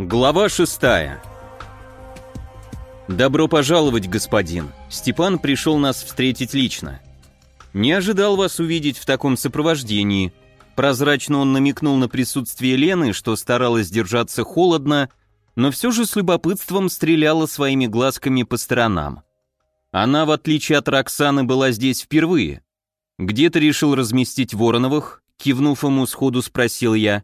Глава шестая. «Добро пожаловать, господин!» Степан пришел нас встретить лично. «Не ожидал вас увидеть в таком сопровождении». Прозрачно он намекнул на присутствие Лены, что старалась держаться холодно, но все же с любопытством стреляла своими глазками по сторонам. Она, в отличие от Роксаны, была здесь впервые. «Где ты решил разместить Вороновых?» Кивнув ему сходу, спросил я.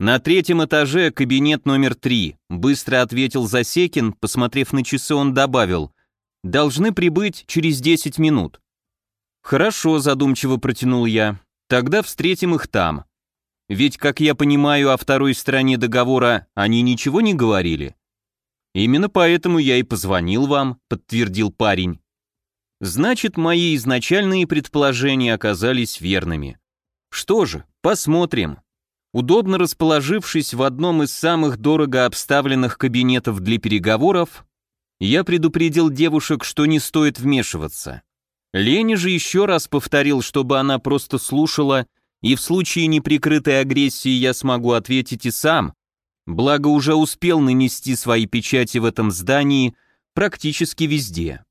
«На третьем этаже кабинет номер три», — быстро ответил Засекин, посмотрев на часы, он добавил. «Должны прибыть через десять минут». «Хорошо», — задумчиво протянул я. «Тогда встретим их там. Ведь, как я понимаю, о второй стороне договора они ничего не говорили». «Именно поэтому я и позвонил вам», — подтвердил парень. «Значит, мои изначальные предположения оказались верными. Что же, посмотрим». Удобно расположившись в одном из самых дорого обставленных кабинетов для переговоров, я предупредил девушек, что не стоит вмешиваться. Лене же еще раз повторил, чтобы она просто слушала, и в случае неприкрытой агрессии я смогу ответить и сам, благо уже успел нанести свои печати в этом здании практически везде.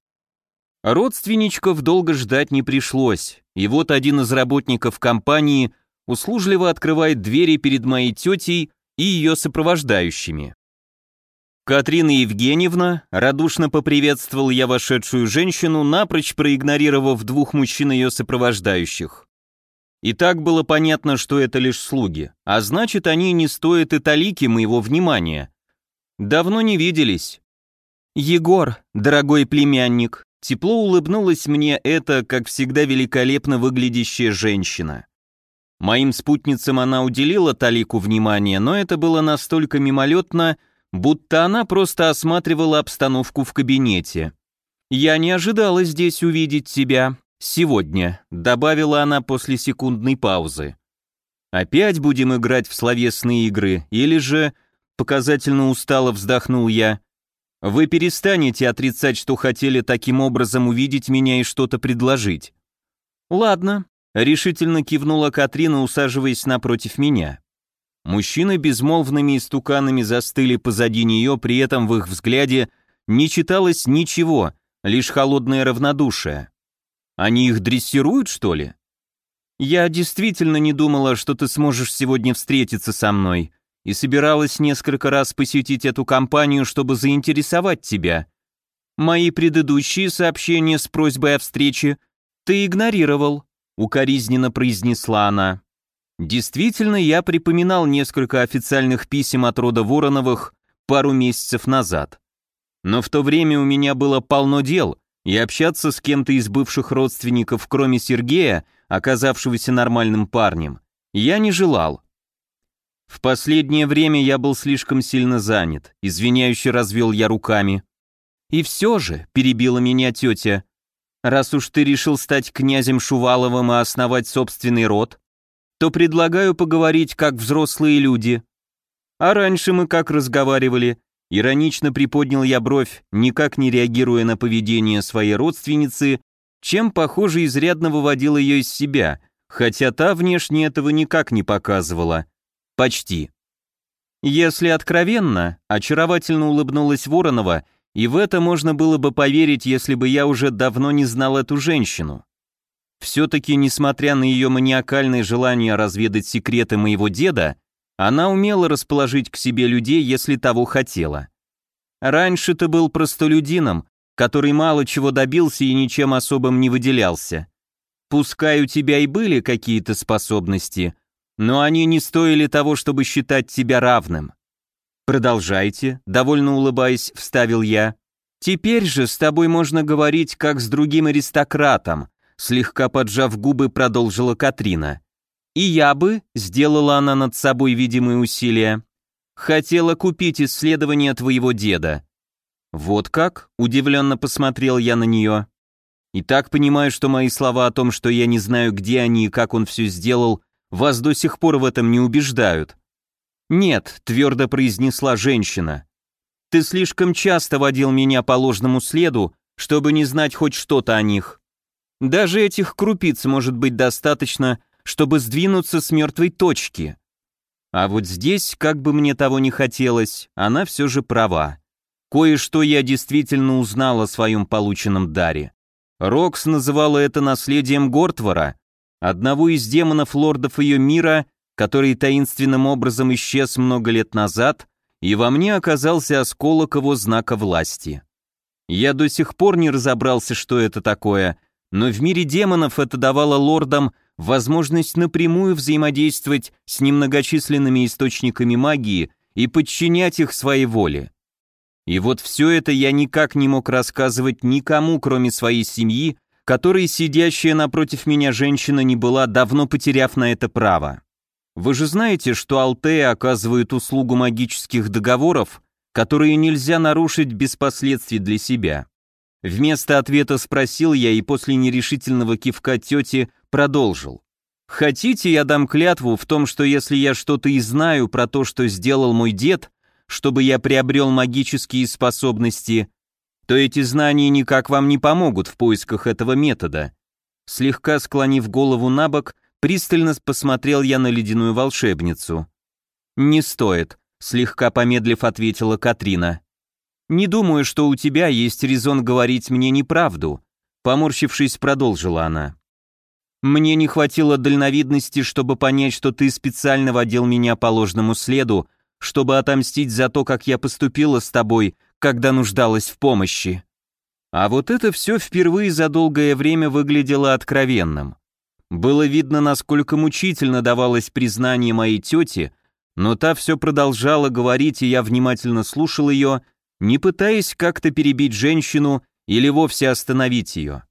Родственничков долго ждать не пришлось, и вот один из работников компании услужливо открывает двери перед моей тетей и ее сопровождающими. Катрина Евгеньевна, радушно поприветствовал я вошедшую женщину, напрочь проигнорировав двух мужчин ее сопровождающих. И так было понятно, что это лишь слуги, а значит, они не стоят и талики моего внимания. Давно не виделись. Егор, дорогой племянник, тепло улыбнулась мне эта, как всегда, великолепно выглядящая женщина. Моим спутницам она уделила талику внимания, но это было настолько мимолетно, будто она просто осматривала обстановку в кабинете. «Я не ожидала здесь увидеть тебя. Сегодня», — добавила она после секундной паузы. «Опять будем играть в словесные игры, или же...» Показательно устало вздохнул я. «Вы перестанете отрицать, что хотели таким образом увидеть меня и что-то предложить». «Ладно», решительно кивнула Катрина, усаживаясь напротив меня. Мужчины безмолвными истуканами застыли позади нее, при этом в их взгляде не читалось ничего, лишь холодное равнодушие. Они их дрессируют, что ли? Я действительно не думала, что ты сможешь сегодня встретиться со мной, и собиралась несколько раз посетить эту компанию, чтобы заинтересовать тебя. Мои предыдущие сообщения с просьбой о встрече ты игнорировал укоризненно произнесла она. Действительно, я припоминал несколько официальных писем от рода Вороновых пару месяцев назад. Но в то время у меня было полно дел, и общаться с кем-то из бывших родственников, кроме Сергея, оказавшегося нормальным парнем, я не желал. В последнее время я был слишком сильно занят, извиняюще развел я руками. И все же, перебила меня тетя, Раз уж ты решил стать князем Шуваловым и основать собственный род, то предлагаю поговорить как взрослые люди. А раньше мы как разговаривали? Иронично приподнял я бровь, никак не реагируя на поведение своей родственницы, чем, похоже, изрядно выводил ее из себя, хотя та внешне этого никак не показывала. Почти. Если откровенно, очаровательно улыбнулась Воронова — и в это можно было бы поверить, если бы я уже давно не знал эту женщину. Все-таки, несмотря на ее маниакальное желание разведать секреты моего деда, она умела расположить к себе людей, если того хотела. Раньше ты был простолюдином, который мало чего добился и ничем особым не выделялся. Пускай у тебя и были какие-то способности, но они не стоили того, чтобы считать тебя равным. «Продолжайте», — довольно улыбаясь, вставил я. «Теперь же с тобой можно говорить, как с другим аристократом», слегка поджав губы, продолжила Катрина. «И я бы», — сделала она над собой видимые усилия, «хотела купить исследование твоего деда». «Вот как?» — удивленно посмотрел я на нее. «И так понимаю, что мои слова о том, что я не знаю, где они и как он все сделал, вас до сих пор в этом не убеждают». «Нет», — твердо произнесла женщина. «Ты слишком часто водил меня по ложному следу, чтобы не знать хоть что-то о них. Даже этих крупиц может быть достаточно, чтобы сдвинуться с мертвой точки. А вот здесь, как бы мне того не хотелось, она все же права. Кое-что я действительно узнал о своем полученном даре. Рокс называла это наследием Гортвара, одного из демонов лордов ее мира, который таинственным образом исчез много лет назад, и во мне оказался осколок его знака власти. Я до сих пор не разобрался, что это такое, но в мире демонов это давало лордам возможность напрямую взаимодействовать с немногочисленными источниками магии и подчинять их своей воле. И вот все это я никак не мог рассказывать никому, кроме своей семьи, которой сидящая напротив меня женщина не была, давно потеряв на это право. Вы же знаете, что Алтея оказывает услугу магических договоров, которые нельзя нарушить без последствий для себя. Вместо ответа спросил я и после нерешительного кивка тети продолжил. «Хотите, я дам клятву в том, что если я что-то и знаю про то, что сделал мой дед, чтобы я приобрел магические способности, то эти знания никак вам не помогут в поисках этого метода». Слегка склонив голову на бок, пристально посмотрел я на ледяную волшебницу. «Не стоит», — слегка помедлив ответила Катрина. «Не думаю, что у тебя есть резон говорить мне неправду», поморщившись, продолжила она. «Мне не хватило дальновидности, чтобы понять, что ты специально водил меня по ложному следу, чтобы отомстить за то, как я поступила с тобой, когда нуждалась в помощи». А вот это все впервые за долгое время выглядело откровенным. Было видно, насколько мучительно давалось признание моей тети, но та все продолжала говорить, и я внимательно слушал ее, не пытаясь как-то перебить женщину или вовсе остановить ее.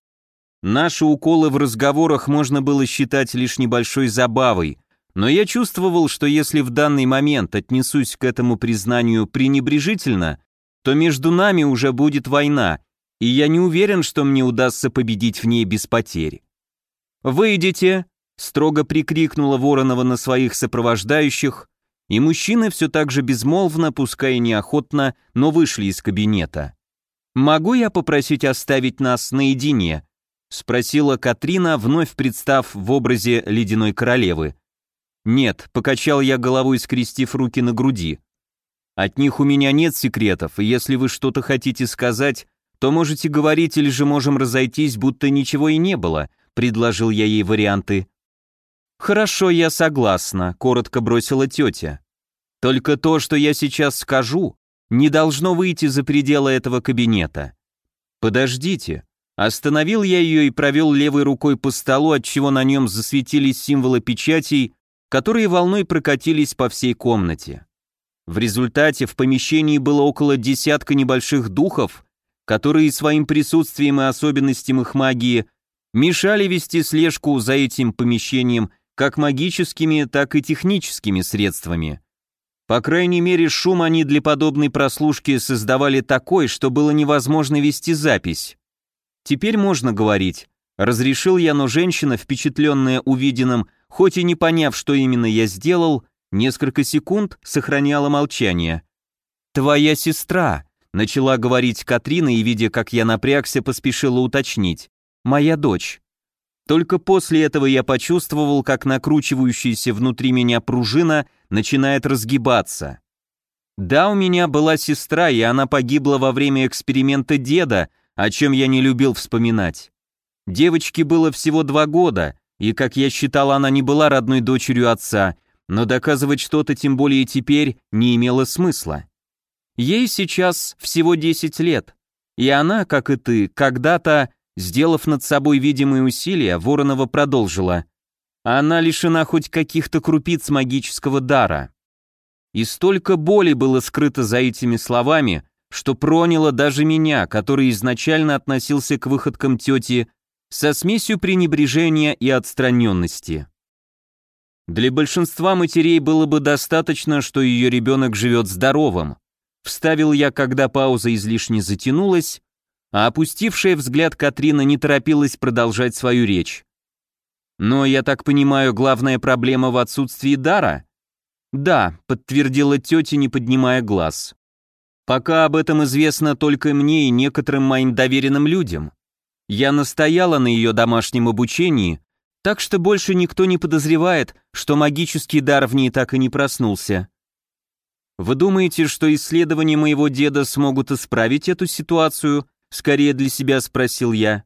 Наши уколы в разговорах можно было считать лишь небольшой забавой, но я чувствовал, что если в данный момент отнесусь к этому признанию пренебрежительно, то между нами уже будет война, и я не уверен, что мне удастся победить в ней без потерь. «Выйдите!» — строго прикрикнула Воронова на своих сопровождающих, и мужчины все так же безмолвно, пускай и неохотно, но вышли из кабинета. «Могу я попросить оставить нас наедине?» — спросила Катрина, вновь представ в образе ледяной королевы. «Нет», — покачал я головой, скрестив руки на груди. «От них у меня нет секретов, и если вы что-то хотите сказать, то можете говорить или же можем разойтись, будто ничего и не было», — предложил я ей варианты. «Хорошо, я согласна», — коротко бросила тетя. «Только то, что я сейчас скажу, не должно выйти за пределы этого кабинета». «Подождите». Остановил я ее и провел левой рукой по столу, отчего на нем засветились символы печатей, которые волной прокатились по всей комнате. В результате в помещении было около десятка небольших духов, которые своим присутствием и особенностям их магии мешали вести слежку за этим помещением как магическими, так и техническими средствами. По крайней мере, шум они для подобной прослушки создавали такой, что было невозможно вести запись. Теперь можно говорить. Разрешил я, но женщина, впечатленная увиденным, хоть и не поняв, что именно я сделал, несколько секунд сохраняла молчание. «Твоя сестра», — начала говорить Катрина и, видя, как я напрягся, поспешила уточнить. «Моя дочь». Только после этого я почувствовал, как накручивающаяся внутри меня пружина начинает разгибаться. Да, у меня была сестра, и она погибла во время эксперимента деда, о чем я не любил вспоминать. Девочке было всего два года, и, как я считал, она не была родной дочерью отца, но доказывать что-то, тем более теперь, не имело смысла. Ей сейчас всего 10 лет, и она, как и ты, когда-то Сделав над собой видимые усилия, Воронова продолжила. Она лишена хоть каких-то крупиц магического дара. И столько боли было скрыто за этими словами, что проняло даже меня, который изначально относился к выходкам тети со смесью пренебрежения и отстраненности. Для большинства матерей было бы достаточно, что ее ребенок живет здоровым. Вставил я, когда пауза излишне затянулась, а опустившая взгляд Катрина не торопилась продолжать свою речь. «Но, я так понимаю, главная проблема в отсутствии дара?» «Да», — подтвердила тетя, не поднимая глаз. «Пока об этом известно только мне и некоторым моим доверенным людям. Я настояла на ее домашнем обучении, Так что больше никто не подозревает, что магический дар в ней так и не проснулся. Вы думаете, что исследования моего деда смогут исправить эту ситуацию? Скорее для себя спросил я.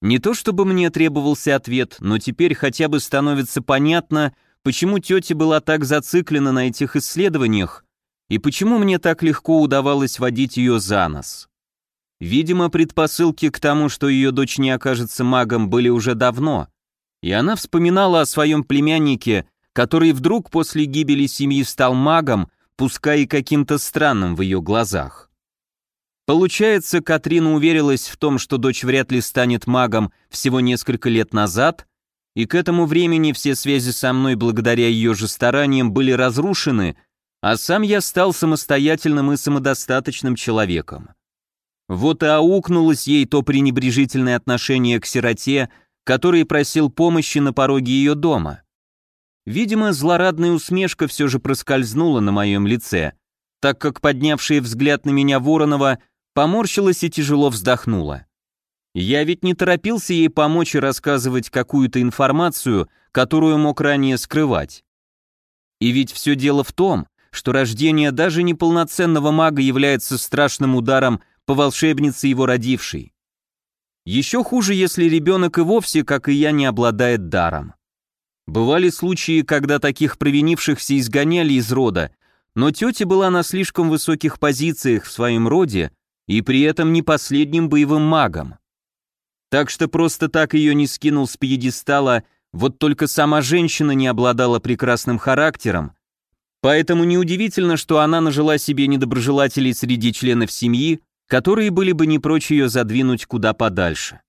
Не то чтобы мне требовался ответ, но теперь хотя бы становится понятно, почему тетя была так зациклена на этих исследованиях и почему мне так легко удавалось водить ее за нос. Видимо, предпосылки к тому, что ее дочь не окажется магом, были уже давно, и она вспоминала о своем племяннике, который вдруг после гибели семьи стал магом, пускай и каким-то странным в ее глазах. Получается, Катрина уверилась в том, что дочь вряд ли станет магом всего несколько лет назад, и к этому времени все связи со мной благодаря ее же стараниям были разрушены, а сам я стал самостоятельным и самодостаточным человеком. Вот и аукнулось ей то пренебрежительное отношение к сироте, который просил помощи на пороге ее дома. Видимо, злорадная усмешка все же проскользнула на моем лице, так как поднявшая взгляд на меня Воронова поморщилась и тяжело вздохнула. Я ведь не торопился ей помочь и рассказывать какую-то информацию, которую мог ранее скрывать. И ведь все дело в том, что рождение даже неполноценного мага является страшным ударом по волшебнице его родившей. Еще хуже, если ребенок и вовсе, как и я, не обладает даром. Бывали случаи, когда таких провинившихся изгоняли из рода, но тетя была на слишком высоких позициях в своем роде и при этом не последним боевым магом. Так что просто так ее не скинул с пьедестала, вот только сама женщина не обладала прекрасным характером, поэтому неудивительно, что она нажила себе недоброжелателей среди членов семьи, которые были бы не прочь ее задвинуть куда подальше.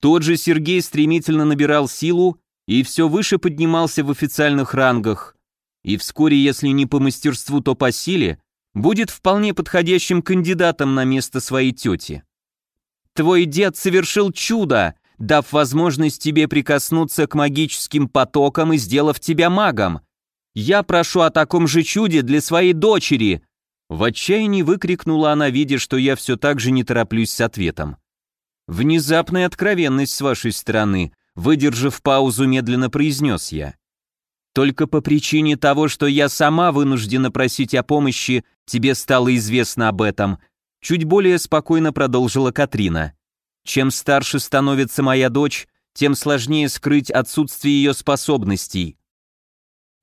Тот же Сергей стремительно набирал силу и все выше поднимался в официальных рангах, и вскоре, если не по мастерству, то по силе, будет вполне подходящим кандидатом на место своей тети. Твой дед совершил чудо, дав возможность тебе прикоснуться к магическим потокам и сделав тебя магом. Я прошу о таком же чуде для своей дочери, в отчаянии выкрикнула она, видя, что я все так же не тороплюсь с ответом. «Внезапная откровенность с вашей стороны», выдержав паузу, медленно произнес я. «Только по причине того, что я сама вынуждена просить о помощи, тебе стало известно об этом», чуть более спокойно продолжила Катрина. «Чем старше становится моя дочь, тем сложнее скрыть отсутствие ее способностей».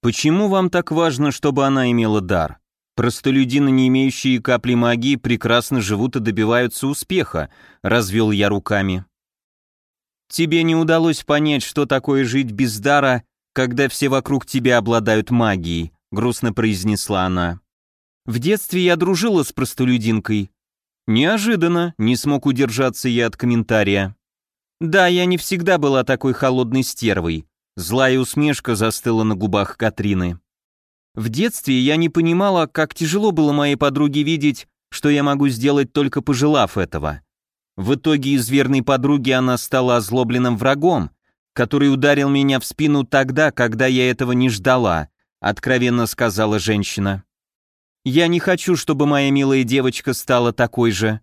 «Почему вам так важно, чтобы она имела дар?» Простолюдины, не имеющие капли магии, прекрасно живут и добиваются успеха, развел я руками. Тебе не удалось понять, что такое жить без дара, когда все вокруг тебя обладают магией, грустно произнесла она. В детстве я дружила с простолюдинкой. Неожиданно, не смог удержаться я от комментария. Да, я не всегда была такой холодной стервой. Злая усмешка застыла на губах Катрины. В детстве я не понимала, как тяжело было моей подруге видеть, что я могу сделать только пожелав этого. В итоге из верной подруги она стала озлобленным врагом, который ударил меня в спину тогда, когда я этого не ждала, откровенно сказала женщина. Я не хочу, чтобы моя милая девочка стала такой же.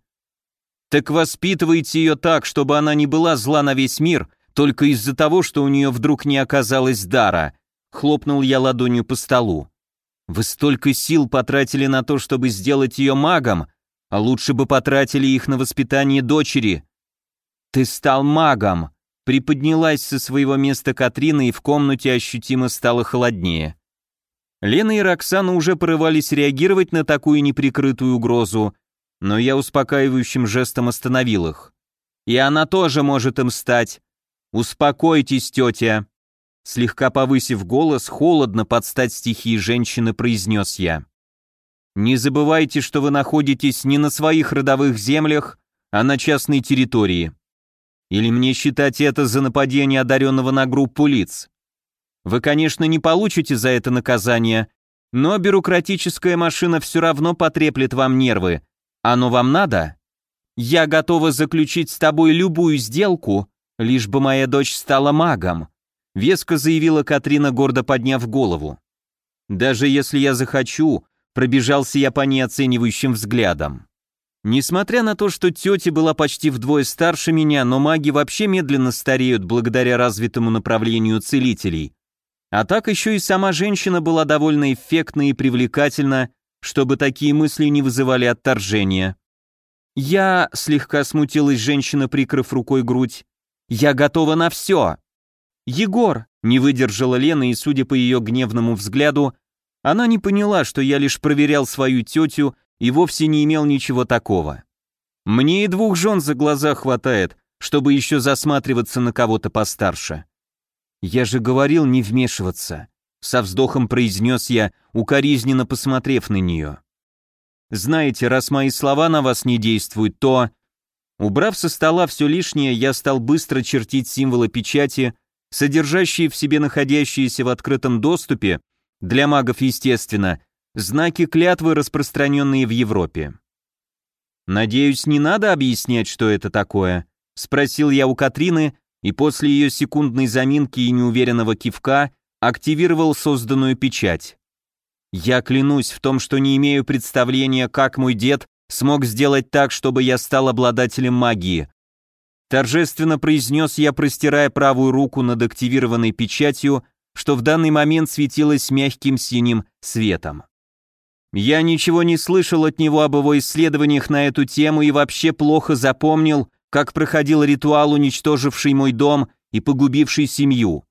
Так воспитывайте ее так, чтобы она не была зла на весь мир, только из-за того, что у нее вдруг не оказалось дара. Хлопнул я ладонью по столу. Вы столько сил потратили на то, чтобы сделать ее магом, а лучше бы потратили их на воспитание дочери. Ты стал магом. Приподнялась со своего места Катрина, и в комнате ощутимо стало холоднее. Лена и Роксана уже порывались реагировать на такую неприкрытую угрозу, но я успокаивающим жестом остановил их. И она тоже может им стать. Успокойтесь, тетя. Слегка повысив голос, холодно под стать стихии женщины произнес я. «Не забывайте, что вы находитесь не на своих родовых землях, а на частной территории. Или мне считать это за нападение одаренного на группу лиц? Вы, конечно, не получите за это наказание, но бюрократическая машина все равно потреплет вам нервы. Оно вам надо? Я готова заключить с тобой любую сделку, лишь бы моя дочь стала магом. Веско заявила Катрина, гордо подняв голову. «Даже если я захочу», пробежался я по неоценивающим взглядам. Несмотря на то, что тетя была почти вдвое старше меня, но маги вообще медленно стареют благодаря развитому направлению целителей. А так еще и сама женщина была довольно эффектна и привлекательна, чтобы такие мысли не вызывали отторжения. «Я...» — слегка смутилась женщина, прикрыв рукой грудь. «Я готова на все!» «Егор!» — не выдержала Лена, и, судя по ее гневному взгляду, она не поняла, что я лишь проверял свою тетю и вовсе не имел ничего такого. Мне и двух жен за глаза хватает, чтобы еще засматриваться на кого-то постарше. Я же говорил не вмешиваться, со вздохом произнес я, укоризненно посмотрев на нее. Знаете, раз мои слова на вас не действуют, то... Убрав со стола все лишнее, я стал быстро чертить символы печати, содержащие в себе находящиеся в открытом доступе, для магов естественно, знаки клятвы, распространенные в Европе. «Надеюсь, не надо объяснять, что это такое?» — спросил я у Катрины, и после ее секундной заминки и неуверенного кивка активировал созданную печать. Я клянусь в том, что не имею представления, как мой дед смог сделать так, чтобы я стал обладателем магии. Торжественно произнес я, простирая правую руку над активированной печатью, что в данный момент светилась мягким синим светом. Я ничего не слышал от него об его исследованиях на эту тему и вообще плохо запомнил, как проходил ритуал, уничтоживший мой дом и погубивший семью.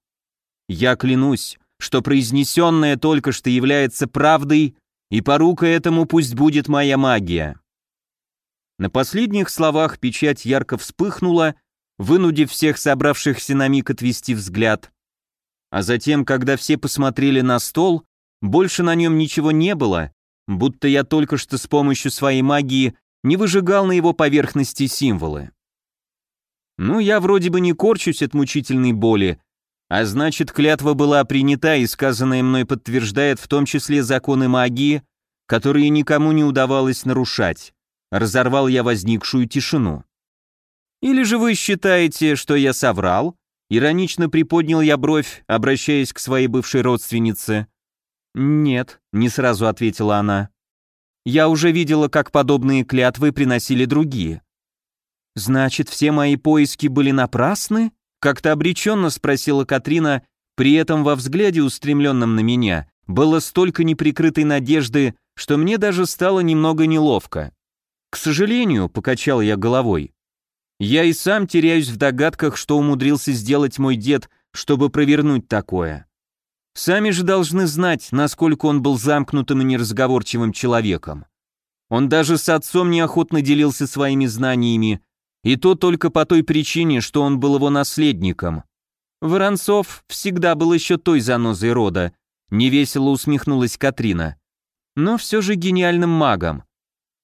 Я клянусь, что произнесенное только что является правдой, и порука этому пусть будет моя магия. На последних словах печать ярко вспыхнула, вынудив всех собравшихся на миг отвести взгляд. А затем, когда все посмотрели на стол, больше на нем ничего не было, будто я только что с помощью своей магии не выжигал на его поверхности символы. Ну, я вроде бы не корчусь от мучительной боли, а значит, клятва была принята, и сказанное мной подтверждает в том числе законы магии, которые никому не удавалось нарушать. Разорвал я возникшую тишину. Или же вы считаете, что я соврал? Иронично приподнял я бровь, обращаясь к своей бывшей родственнице. «Нет», — не сразу ответила она. «Я уже видела, как подобные клятвы приносили другие». «Значит, все мои поиски были напрасны?» — как-то обреченно спросила Катрина, при этом во взгляде, устремленном на меня, было столько неприкрытой надежды, что мне даже стало немного неловко. «К сожалению», — покачал я головой, — «я и сам теряюсь в догадках, что умудрился сделать мой дед, чтобы провернуть такое. Сами же должны знать, насколько он был замкнутым и неразговорчивым человеком. Он даже с отцом неохотно делился своими знаниями, и то только по той причине, что он был его наследником. Воронцов всегда был еще той занозой рода, невесело усмехнулась Катрина. Но все же гениальным магом.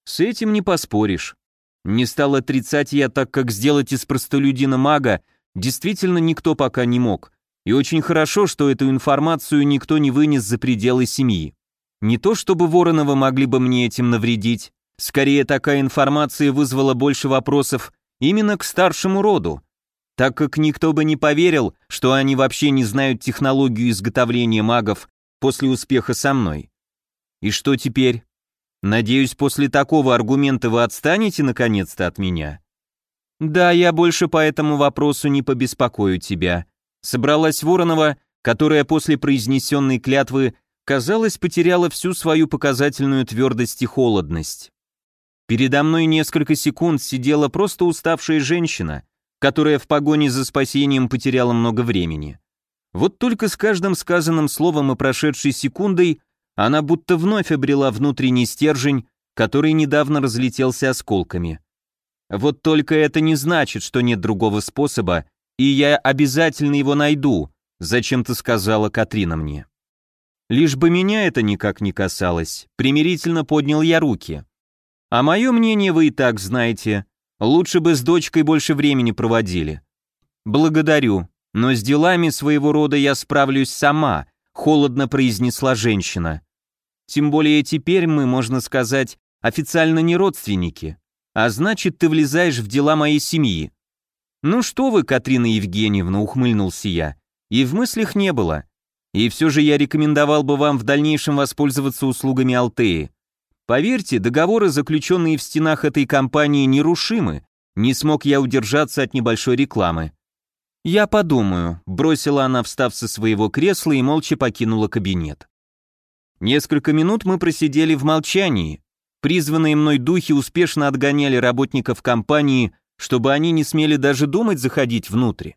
С этим не поспоришь. Не стал отрицать я, так как сделать из простолюдина мага действительно никто пока не мог, и очень хорошо, что эту информацию никто не вынес за пределы семьи. Не то чтобы Воронова могли бы мне этим навредить, скорее такая информация вызвала больше вопросов именно к старшему роду, так как никто бы не поверил, что они вообще не знают технологию изготовления магов после успеха со мной. И что теперь? Надеюсь, после такого аргумента вы отстанете наконец-то от меня? Да, я больше по этому вопросу не побеспокою тебя, Собралась Воронова, которая после произнесенной клятвы, казалось, потеряла всю свою показательную твердость и холодность. Передо мной несколько секунд сидела просто уставшая женщина, которая в погоне за спасением потеряла много времени. Вот только с каждым сказанным словом и прошедшей секундой она будто вновь обрела внутренний стержень, который недавно разлетелся осколками. Вот только это не значит, что нет другого способа и я обязательно его найду», — зачем-то сказала Катрина мне. Лишь бы меня это никак не касалось, примирительно поднял я руки. А мое мнение вы и так знаете, лучше бы с дочкой больше времени проводили. Благодарю, но с делами своего рода я справлюсь сама, холодно произнесла женщина. Тем более теперь мы, можно сказать, официально не родственники, а значит, ты влезаешь в дела моей семьи. «Ну что вы, Катрина Евгеньевна», — ухмыльнулся я, — «и в мыслях не было. И все же я рекомендовал бы вам в дальнейшем воспользоваться услугами Алтеи. Поверьте, договоры, заключенные в стенах этой компании, нерушимы. Не смог я удержаться от небольшой рекламы. «Я подумаю», — бросила она, встав со своего кресла и молча покинула кабинет. Несколько минут мы просидели в молчании. Призванные мной духи успешно отгоняли работников компании, чтобы они не смели даже думать заходить внутрь.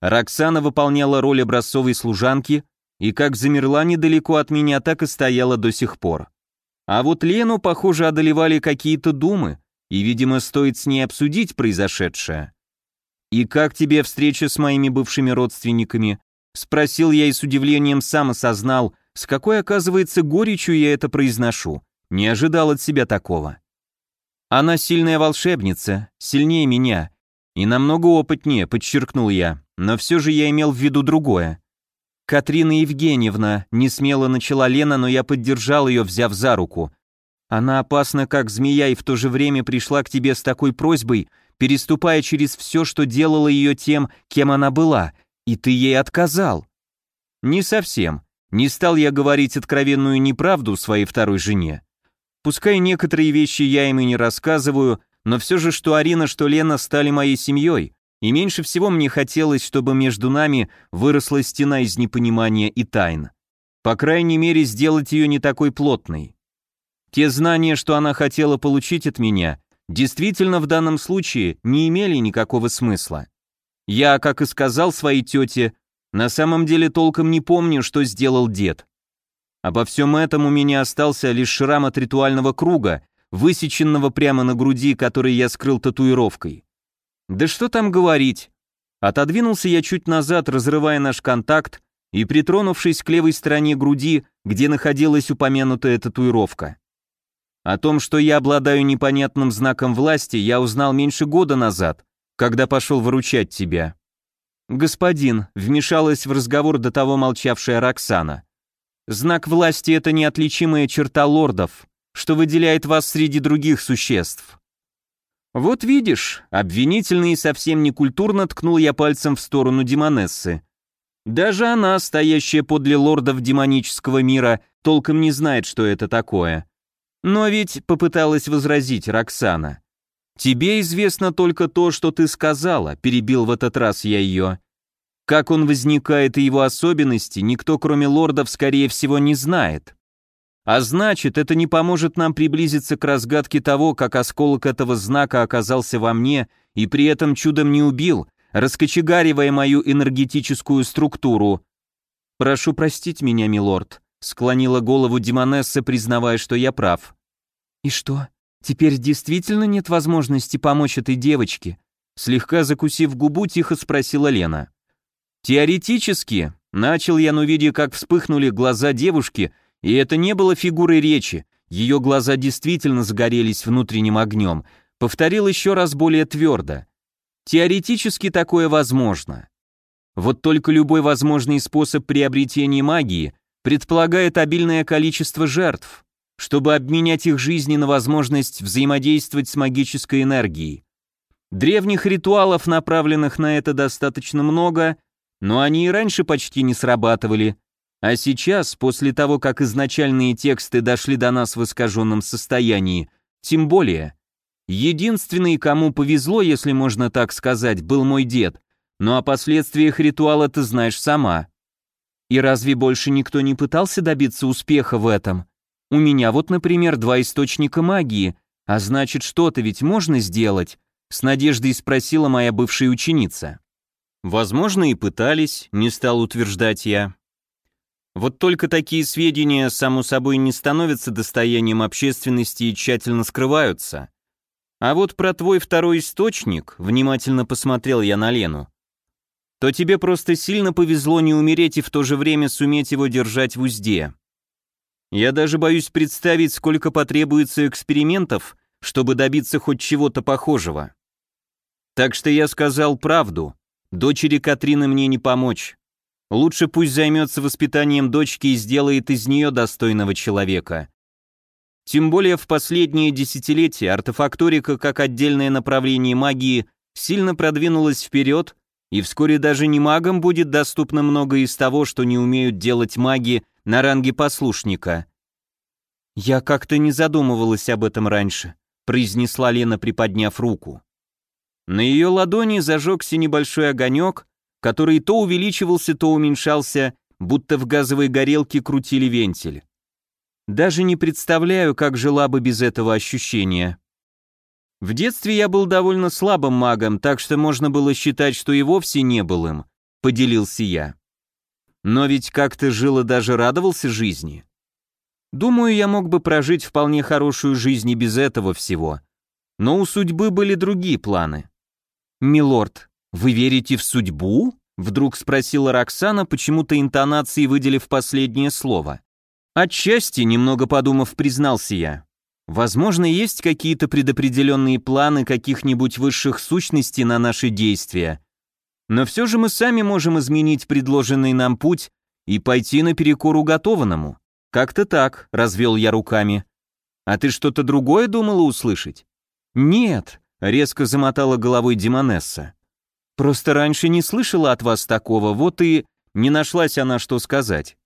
Роксана выполняла роль образцовой служанки и как замерла недалеко от меня, так и стояла до сих пор. А вот Лену, похоже, одолевали какие-то думы, и, видимо, стоит с ней обсудить произошедшее. «И как тебе встреча с моими бывшими родственниками?» Спросил я и с удивлением сам осознал, с какой, оказывается, горечью я это произношу. Не ожидал от себя такого. Она сильная волшебница, сильнее меня. И намного опытнее, подчеркнул я, но все же я имел в виду другое. Катрина Евгеньевна, не смело начала Лена, но я поддержал ее, взяв за руку. Она опасна, как змея, и в то же время пришла к тебе с такой просьбой, переступая через все, что делало ее тем, кем она была, и ты ей отказал. Не совсем. Не стал я говорить откровенную неправду своей второй жене. Пускай некоторые вещи я им и не рассказываю, но все же что Арина, что Лена стали моей семьей, и меньше всего мне хотелось, чтобы между нами выросла стена из непонимания и тайн. По крайней мере, сделать ее не такой плотной. Те знания, что она хотела получить от меня, действительно в данном случае не имели никакого смысла. Я, как и сказал своей тете, на самом деле толком не помню, что сделал дед. Обо всем этом у меня остался лишь шрам от ритуального круга, высеченного прямо на груди, который я скрыл татуировкой. Да что там говорить. Отодвинулся я чуть назад, разрывая наш контакт, и притронувшись к левой стороне груди, где находилась упомянутая татуировка. О том, что я обладаю непонятным знаком власти, я узнал меньше года назад, когда пошел выручать тебя. Господин, вмешалась в разговор до того молчавшая Роксана. Знак власти — это неотличимая черта лордов, что выделяет вас среди других существ. Вот видишь, обвинительно и совсем некультурно ткнул я пальцем в сторону Демонессы. Даже она, стоящая подле лордов демонического мира, толком не знает, что это такое. Но ведь попыталась возразить Роксана. «Тебе известно только то, что ты сказала», — перебил в этот раз я ее. «Как он возникает и его особенности, никто, кроме лордов, скорее всего, не знает. А значит, это не поможет нам приблизиться к разгадке того, как осколок этого знака оказался во мне и при этом чудом не убил, раскочегаривая мою энергетическую структуру. Прошу простить меня, милорд, Склонила голову Демонесса, признавая, что я прав. «И что, теперь действительно нет возможности помочь этой девочке?» Слегка закусив губу, тихо спросила Лена. «Теоретически», — начал я, но видя, как вспыхнули глаза девушки, и это не было фигурой речи, ее глаза действительно загорелись внутренним огнем, повторил еще раз более твердо. «Теоретически такое возможно. Вот только любой возможный способ приобретения магии предполагает обильное количество жертв, чтобы обменять их жизни на возможность взаимодействовать с магической энергией. Древних ритуалов, направленных на это, достаточно много, но они и раньше почти не срабатывали, а сейчас, после того, как изначальные тексты дошли до нас в искаженном состоянии, тем более. Единственный, кому повезло, если можно так сказать, был мой дед, но о последствиях ритуала ты знаешь сама. И разве больше никто не пытался добиться успеха в этом? У меня вот, например, два источника магии, а значит, что-то ведь можно сделать? С надеждой спросила моя бывшая ученица. Возможно, и пытались, не стал утверждать я. Вот только такие сведения, само собой, не становятся достоянием общественности и тщательно скрываются. А вот про твой второй источник, внимательно посмотрел я на Лену, то тебе просто сильно повезло не умереть и в то же время суметь его держать в узде. Я даже боюсь представить, сколько потребуется экспериментов, чтобы добиться хоть чего-то похожего. Так что я сказал правду. Дочери Катрины мне не помочь. Лучше пусть займется воспитанием дочки и сделает из нее достойного человека. Тем более в последние десятилетия артефакторика как отдельное направление магии сильно продвинулась вперед и вскоре даже не магам будет доступно много из того, что не умеют делать маги на ранге послушника. «Я как-то не задумывалась об этом раньше», произнесла Лена, приподняв руку. На ее ладони зажегся небольшой огонек, который то увеличивался, то уменьшался, будто в газовой горелке крутили вентиль. Даже не представляю, как жила бы без этого ощущения. В детстве я был довольно слабым магом, так что можно было считать, что и вовсе не был им, поделился я. Но ведь как-то жил и даже радовался жизни. Думаю, я мог бы прожить вполне хорошую жизнь и без этого всего. Но у судьбы были другие планы. «Милорд, вы верите в судьбу?» Вдруг спросила Роксана, почему-то интонацией выделив последнее слово. Отчасти, немного подумав, признался я. Возможно, есть какие-то предопределенные планы каких-нибудь высших сущностей на наши действия. Но все же мы сами можем изменить предложенный нам путь и пойти наперекор уготованному. Как-то так, развел я руками. А ты что-то другое думала услышать? Нет, резко замотала головой Димонесса. Просто раньше не слышала от вас такого, вот и не нашлась она, что сказать.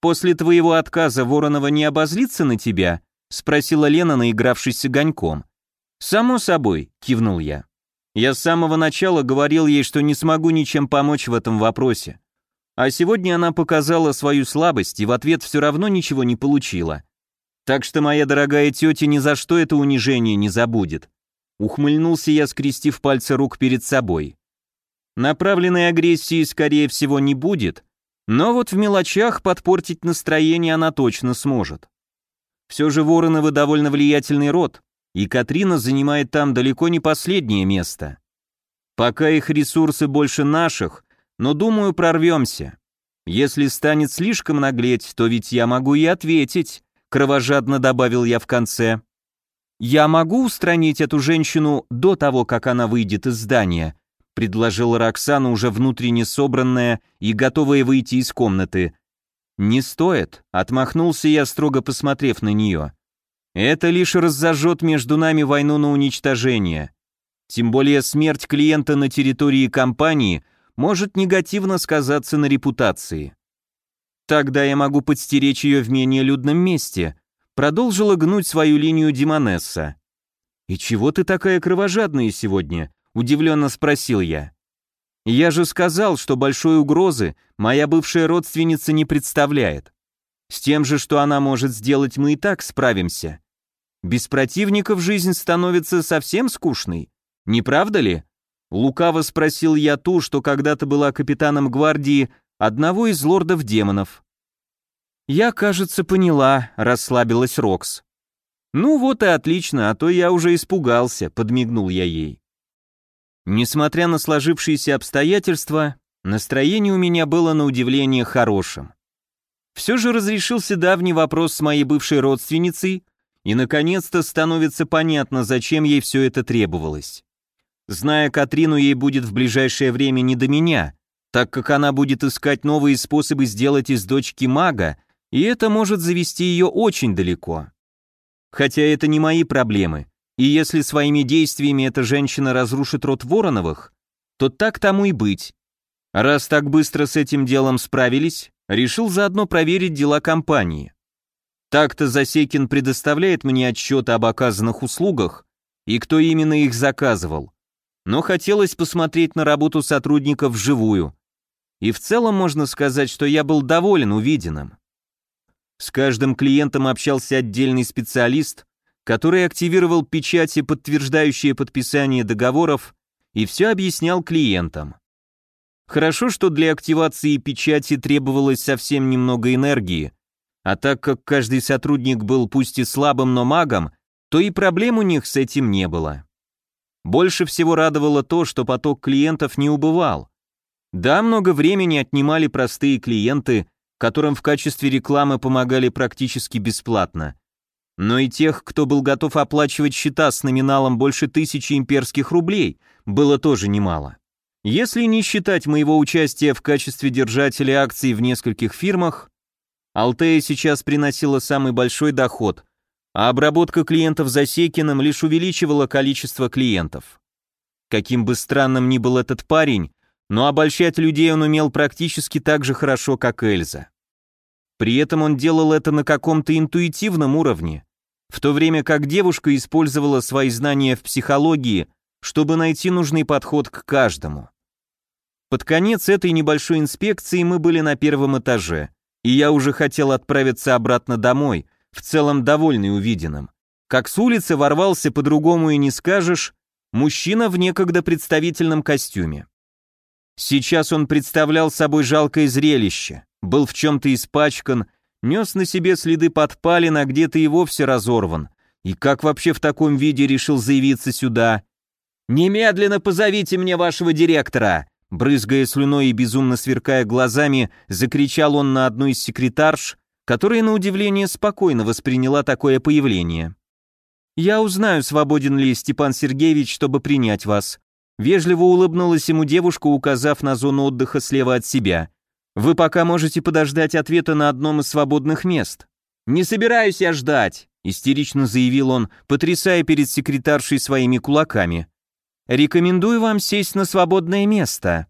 После твоего отказа Воронова не обозлится на тебя? спросила Лена, наигравшись с огоньком. Само собой, кивнул я. Я с самого начала говорил ей, что не смогу ничем помочь в этом вопросе. А сегодня она показала свою слабость и в ответ все равно ничего не получила. Так что моя дорогая тетя ни за что это унижение не забудет. Ухмыльнулся я, скрестив пальцы рук перед собой. Направленной агрессии, скорее всего, не будет, но вот в мелочах подпортить настроение она точно сможет. Все же Вороновы довольно влиятельный род, и Катрина занимает там далеко не последнее место. Пока их ресурсы больше наших, но, думаю, прорвемся. Если станет слишком наглеть, то ведь я могу и ответить, кровожадно добавил я в конце. «Я могу устранить эту женщину до того, как она выйдет из здания», предложила Роксана, уже внутренне собранная и готовая выйти из комнаты. «Не стоит», — отмахнулся я, строго посмотрев на нее. «Это лишь разожжет между нами войну на уничтожение. Тем более смерть клиента на территории компании может негативно сказаться на репутации. Тогда я могу подстеречь ее в менее людном месте», Продолжила гнуть свою линию Димонесса. «И чего ты такая кровожадная сегодня?» – удивленно спросил я. «Я же сказал, что большой угрозы моя бывшая родственница не представляет. С тем же, что она может сделать, мы и так справимся. Без противников жизнь становится совсем скучной, не правда ли?» Лукаво спросил я ту, что когда-то была капитаном гвардии одного из лордов-демонов. «Я, кажется, поняла», — расслабилась Рокс. «Ну вот и отлично, а то я уже испугался», — подмигнул я ей. Несмотря на сложившиеся обстоятельства, настроение у меня было на удивление хорошим. Все же разрешился давний вопрос с моей бывшей родственницей, и наконец-то становится понятно, зачем ей все это требовалось. Зная Катрину, ей будет в ближайшее время не до меня, так как она будет искать новые способы сделать из дочки мага и это может завести ее очень далеко. Хотя это не мои проблемы, и если своими действиями эта женщина разрушит род Вороновых, то так тому и быть. Раз так быстро с этим делом справились, решил заодно проверить дела компании. Так-то Засекин предоставляет мне отчеты об оказанных услугах и кто именно их заказывал. Но хотелось посмотреть на работу сотрудников вживую. И в целом можно сказать, что я был доволен увиденным. С каждым клиентом общался отдельный специалист, который активировал печати, подтверждающие подписание договоров, и все объяснял клиентам. Хорошо, что для активации печати требовалось совсем немного энергии, а так как каждый сотрудник был пусть и слабым, но магом, то и проблем у них с этим не было. Больше всего радовало то, что поток клиентов не убывал. Да, много времени отнимали простые клиенты, которым в качестве рекламы помогали практически бесплатно. Но и тех, кто был готов оплачивать счета с номиналом больше тысячи имперских рублей, было тоже немало. Если не считать моего участия в качестве держателя акций в нескольких фирмах, Алтея сейчас приносила самый большой доход, а обработка клиентов за Секиным лишь увеличивала количество клиентов. Каким бы странным ни был этот парень, но обольщать людей он умел практически так же хорошо, как Эльза. При этом он делал это на каком-то интуитивном уровне, в то время как девушка использовала свои знания в психологии, чтобы найти нужный подход к каждому. Под конец этой небольшой инспекции мы были на первом этаже, и я уже хотел отправиться обратно домой, в целом довольный увиденным. Как с улицы ворвался по-другому и не скажешь, мужчина в некогда представительном костюме. Сейчас он представлял собой жалкое зрелище, был в чем-то испачкан, нес на себе следы подпалин, а где-то и вовсе разорван. И как вообще в таком виде решил заявиться сюда? «Немедленно позовите мне вашего директора!» Брызгая слюной и безумно сверкая глазами, закричал он на одну из секретарш, которая, на удивление, спокойно восприняла такое появление. «Я узнаю, свободен ли Степан Сергеевич, чтобы принять вас». Вежливо улыбнулась ему девушка, указав на зону отдыха слева от себя. «Вы пока можете подождать ответа на одном из свободных мест». «Не собираюсь я ждать», — истерично заявил он, потрясая перед секретаршей своими кулаками. Рекомендую вам сесть на свободное место».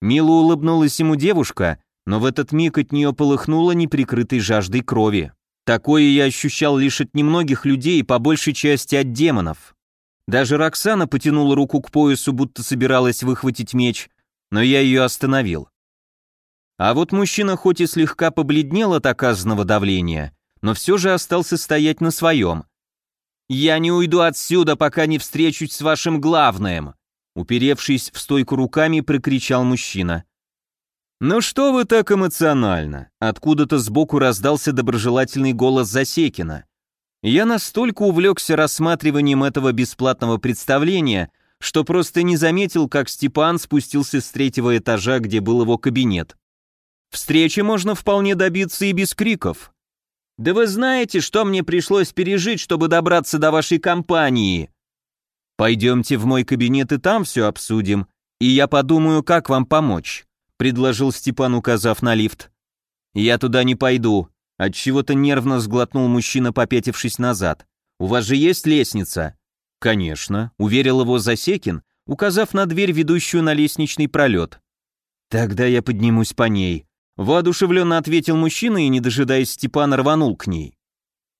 Мило улыбнулась ему девушка, но в этот миг от нее полыхнуло неприкрытой жаждой крови. Такое я ощущал лишь от немногих людей, по большей части от демонов. Даже Роксана потянула руку к поясу, будто собиралась выхватить меч, но я ее остановил. А вот мужчина хоть и слегка побледнел от оказанного давления, но все же остался стоять на своем. «Я не уйду отсюда, пока не встречусь с вашим главным!» Уперевшись в стойку руками, прокричал мужчина. «Ну что вы так эмоционально?» Откуда-то сбоку раздался доброжелательный голос Засекина. Я настолько увлекся рассматриванием этого бесплатного представления, что просто не заметил, как Степан спустился с третьего этажа, где был его кабинет. Встречи можно вполне добиться и без криков. Да вы знаете, что мне пришлось пережить, чтобы добраться до вашей компании? Пойдемте в мой кабинет и там все обсудим, и я подумаю, как вам помочь, предложил Степан, указав на лифт. Я туда не пойду, от чего-то нервно сглотнул мужчина, попятившись назад. У вас же есть лестница? Конечно, уверил его Засекин, указав на дверь, ведущую на лестничный пролет. Тогда я поднимусь по ней, Воодушевленно ответил мужчина и, не дожидаясь Степана, рванул к ней.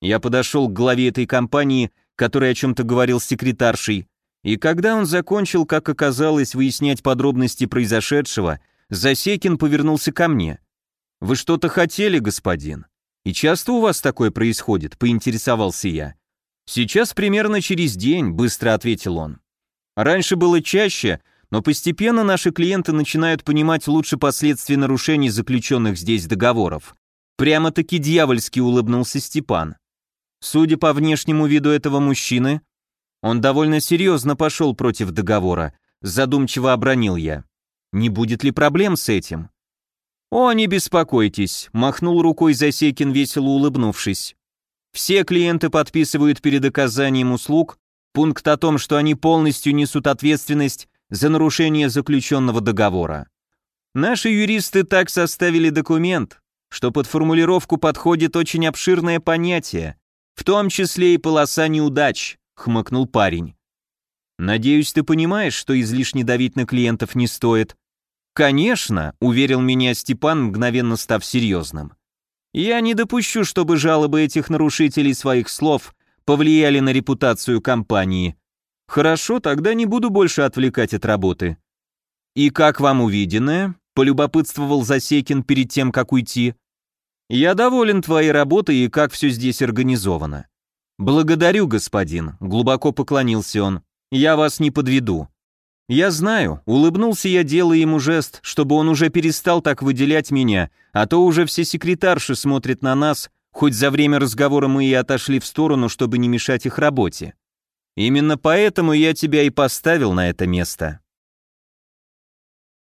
Я подошел к главе этой компании, который о чем-то говорил с секретаршей, и когда он закончил, как оказалось, выяснять подробности произошедшего, Засекин повернулся ко мне. «Вы что-то хотели, господин? И часто у вас такое происходит?» — поинтересовался я. «Сейчас примерно через день», — быстро ответил он. «Раньше было чаще, но постепенно наши клиенты начинают понимать лучше последствия нарушений заключенных здесь договоров. Прямо-таки дьявольски улыбнулся Степан. Судя по внешнему виду этого мужчины, он довольно серьезно пошел против договора, задумчиво обронил я. Не будет ли проблем с этим? «О, не беспокойтесь», — махнул рукой Засекин, весело улыбнувшись. «Все клиенты подписывают перед оказанием услуг пункт о том, что они полностью несут ответственность за нарушение заключенного договора. Наши юристы так составили документ, что под формулировку подходит очень обширное понятие, в том числе и полоса неудач, хмыкнул парень. Надеюсь, ты понимаешь, что излишне давить на клиентов не стоит. Конечно, уверил меня Степан, мгновенно став серьезным. Я не допущу, чтобы жалобы этих нарушителей своих слов повлияли на репутацию компании. Хорошо, тогда не буду больше отвлекать от работы. И как вам увиденное? Полюбопытствовал Засекин перед тем, как уйти. Я доволен твоей работой и как все здесь организовано. Благодарю, господин, глубоко поклонился он. Я вас не подведу. Я знаю, улыбнулся я, делая ему жест, чтобы он уже перестал так выделять меня, а то уже все секретарши смотрят на нас, хоть за время разговора мы и отошли в сторону, чтобы не мешать их работе. Именно поэтому я тебя и поставил на это место.